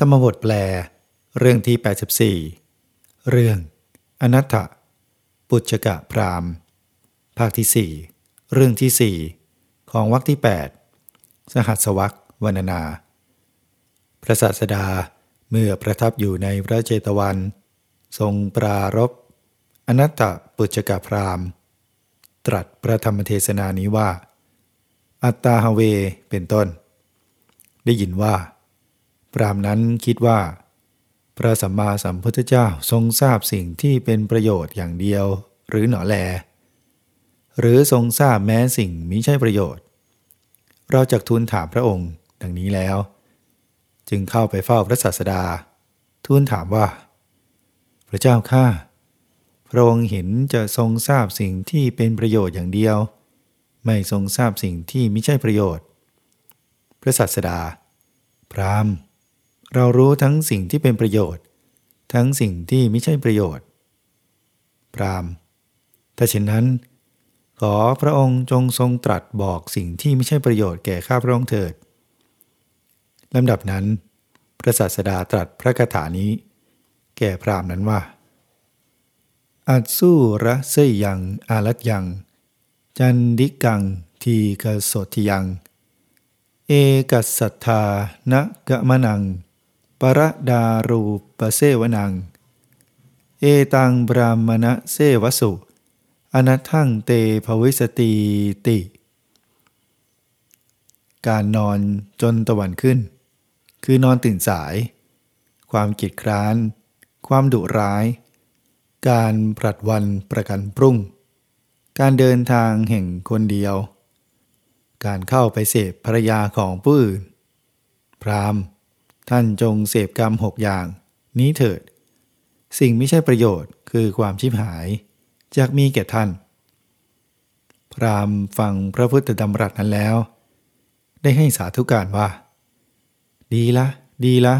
ธรรมบทแปล เรื่องที่ 84 เรื่อง อนัตถปุจกะพรามภาคที่ 4 เรื่องที่ 4 ของวรรคที่ 8 สหัสวรรควรรณนา พระศาสดาเมื่อประทับอยู่ในพระเจตวัน ทรงปรารบอนัตตปุจกะพรามตรัสพระธรรมเทศนานี้ว่า อัตตาฮเวเป็นต้น ได้ยินว่า พรามนั้นคิดว่า พระสัมมาสัมพุทธเจ้าทรงทราบสิ่งที่เป็นประโยชน์อย่างเดียว หรือหนอแล หรือทรงทราบแม้สิ่งมิใช่ประโยชน์ เราจะทูลถามพระองค์ดังนี้แล้ว จึงเข้าไปเฝ้าพระศาสดา ทูลถามว่า พระเจ้าข้าพระองค์เห็นจะทรงทราบสิ่งที่เป็นประโยชน์อย่างเดียว ไม่ทรงทราบสิ่งที่ไม่ใช่ประโยชน์ พระศาสดา พราม เรารู้ทั้งสิ่งที่เป็นประโยชน์ ทั้งสิ่งที่ไม่ใช่ประโยชน์ พรามถ้าเช่นนั้น ขอพระองค์จงทรงตรัสบอกสิ่งที่ไม่ใช่ประโยชน์แก่ข้าพระองค์เถิดลำดับนั้น พระศาสดาตรัสพระคาถานี้ แก่พรามนั้นว่า อัดสู้ระเสยยังอารัตยัง จันดิกังทีกสทิยัง เอกัสสัทธานะกะมะนัง ปรดารูปเสวนัง เอตังบรามณะเสวสุ อนัทังเตภวิสติติ การนอนจนตะวันขึ้น คือนอนตื่นสาย ความกีดคร้าน ความดุร้าย การปรัดวันประกันพรุ่ง การเดินทางแห่งคนเดียว การเข้าไปเสพภรรยาของผู้อื่นพราม ท่านจงเสพกรรมหกอย่าง นี้เถิด สิ่งไม่ใช่ประโยชน์คือความชิบหายจากมีแก่ท่าน พรามฟังพระพุทธดำรัสนั้นแล้ว ได้ให้สาธุการว่า ดีละ ดีละ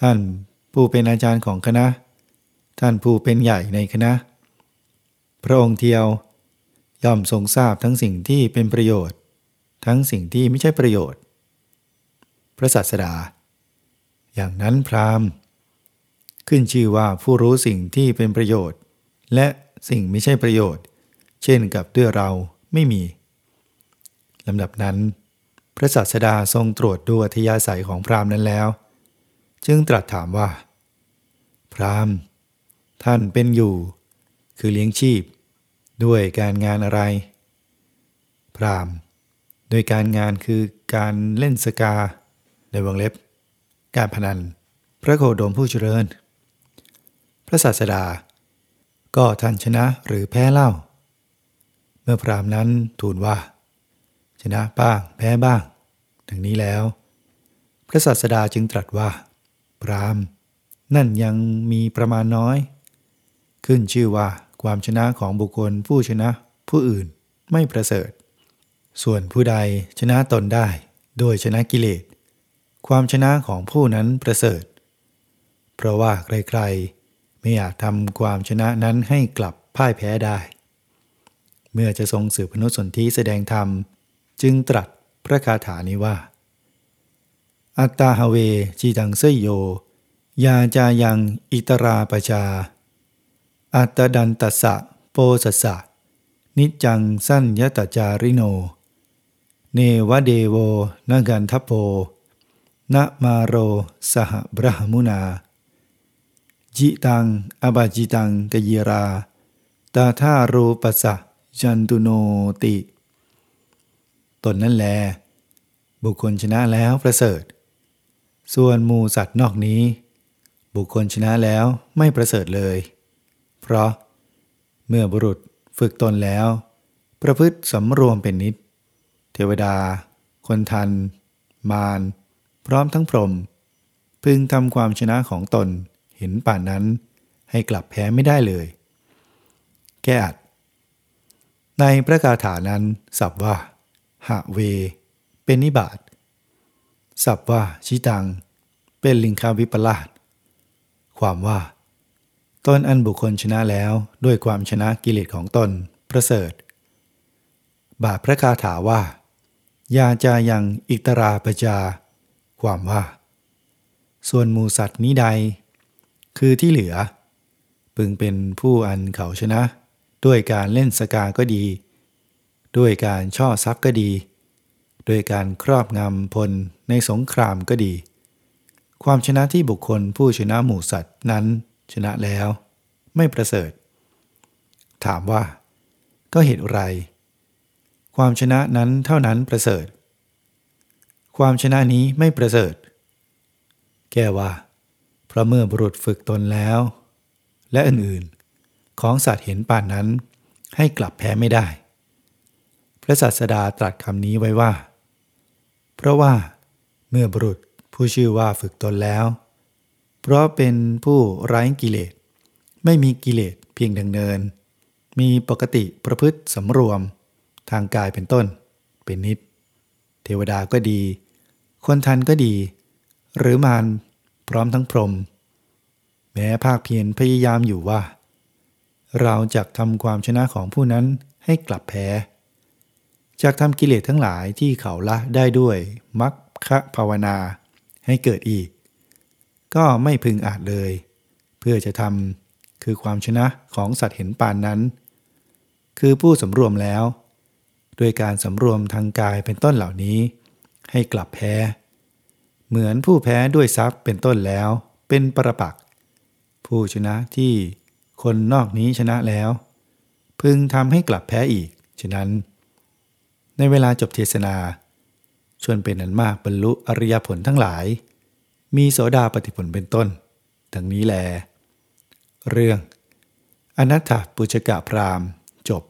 ท่านผู้เป็นอาจารย์ของคณะ ท่านผู้เป็นใหญ่ในคณะ พระองค์เทียวย่อมทรงทราบทั้งสิ่งที่เป็นประโยชน์ ทั้งสิ่งที่ไม่ใช่ประโยชน์ พระศาสดา อย่างนั้นพราหมณ์ ขึ้นชื่อว่าผู้รู้สิ่งที่เป็นประโยชน์ และสิ่งไม่ใช่ประโยชน์ เช่นกับด้วยเราไม่มีลำดับนั้น พระศาสดาทรงตรวจดูอัธยาศัยของพราหมณ์นั้นแล้ว จึงตรัสถามว่า พราหมณ์ ท่านเป็นอยู่ คือเลี้ยงชีพ ด้วยการงานอะไร พราหมณ์ โดยการงานคือการเล่นสกาในวงเล็บ การพนัน พระโคดมผู้เจริญ พระศาสดา ก็ท่านชนะหรือแพ้เล่า เมื่อพรามนั้นทูลว่า ชนะบ้าง แพ้บ้างดังนี้แล้ว พระศาสดาจึงตรัสว่า พรามนั่นยังมีประมาณน้อย ขึ้นชื่อว่าความชนะของบุคคลผู้ชนะผู้อื่นไม่ประเสริฐ ส่วนผู้ใดชนะตนได้ โดยชนะกิเลส ความชนะของผู้นั้นประเสริฐ เพราะว่าใครๆ ไม่อยากทำความชนะนั้นให้กลับพ่ายแพ้ได้ เมื่อจะทรงสืบพนุสนธิแสดงธรรม จึงตรัสพระคาถานี้ว่า อัตตาฮเวจีดังเสยโย ยาจายังอิตราปชา อัตดันตัสสะโปสสะ นิจังสั้นยตจาริโน เนวเดโวนกันทัพโพ นะมาโรสหบรหมุนา จิตัง อบาจิตังกยีรา ตาธารูปัสสะจันตุโนติ ตนนั้นแล บุคคลชนะแล้วประเสริฐ ส่วนมูสัตว์นอกนี้ บุคคลชนะแล้วไม่ประเสริฐเลย เพราะ เมื่อบุรุษฝึกตนแล้ว ประพฤติสำรวมเป็นนิด เทวดา คนทัน มาร ร้อมทั้งพรหมพึงทำความชนะของตนเห็นป่านนั้น ให้กลับแพ้ไม่ได้เลย แก้อัด ในพระคาถานั้นสับว่า หะเว เป็นนิบาตสับว่าชิตัง เป็นลิงคาวิปลาสความว่าตนอันบุคคลชนะแล้วด้วยความชนะกิเลสของตนประเสริฐ บาทพระคาถาว่า ยาจายังอิตราปจา ความว่า ส่วนหมูสัตว์นี้ใด คือที่เหลือ พึงเป็นผู้อันเขาชนะ ด้วยการเล่นสกาก็ดี ด้วยการช่อทรัพย์ก็ดี ด้วยการครอบงำพลในสงครามก็ดี ความชนะที่บุคคลผู้ชนะหมูสัตว์นั้นชนะแล้ว ไม่ประเสริฐ ถามว่า ก็เหตุไร ความชนะนั้นเท่านั้นประเสริฐ ความชนะนี้ไม่ประเสริฐ แก้ว่า เพราะเมื่อบุรุษฝึกตนแล้ว และอื่นๆ ของสัตว์เห็นป่านนั้น ให้กลับแพ้ไม่ได้ พระศาสดาตรัสคำนี้ไว้ว่า เพราะว่าเมื่อบุรุษผู้ชื่อว่าฝึกตนแล้ว เพราะเป็นผู้ไร้กิเลส ไม่มีกิเลสเพียงดังเนิน มีปกติประพฤติสำรวม ทางกายเป็นต้น เป็นนิด เทวดาก็ดี คนทันก็ดี หรือมารพร้อมทั้งพรหมแม้ภาคเพียรพยายามอยู่ว่า เราจะทำความชนะของผู้นั้นให้กลับแพ้จากทำกิเลสทั้งหลายที่เขาละได้ด้วยมัคคะภาวนาให้เกิดอีก ก็ไม่พึงอาจเลย เพื่อจะทำคือความชนะของสัตว์เห็นปานนั้น คือผู้สำรวมแล้ว ด้วยการสำรวมทางกายเป็นต้นเหล่านี้ ให้กลับแพ้ เหมือนผู้แพ้ด้วยทรัพย์เป็นต้นแล้ว เป็นประปัก ผู้ชนะที่คนนอกนี้ชนะแล้ว พึงทำให้กลับแพ้อีก ฉะนั้น ในเวลาจบเทศนา ชวนเป็นอันมากบรรลุอริยผลทั้งหลาย มีโสดาปฏิผลเป็นต้นดังนี้แล เรื่องอนัตถปุจกะพรามจบ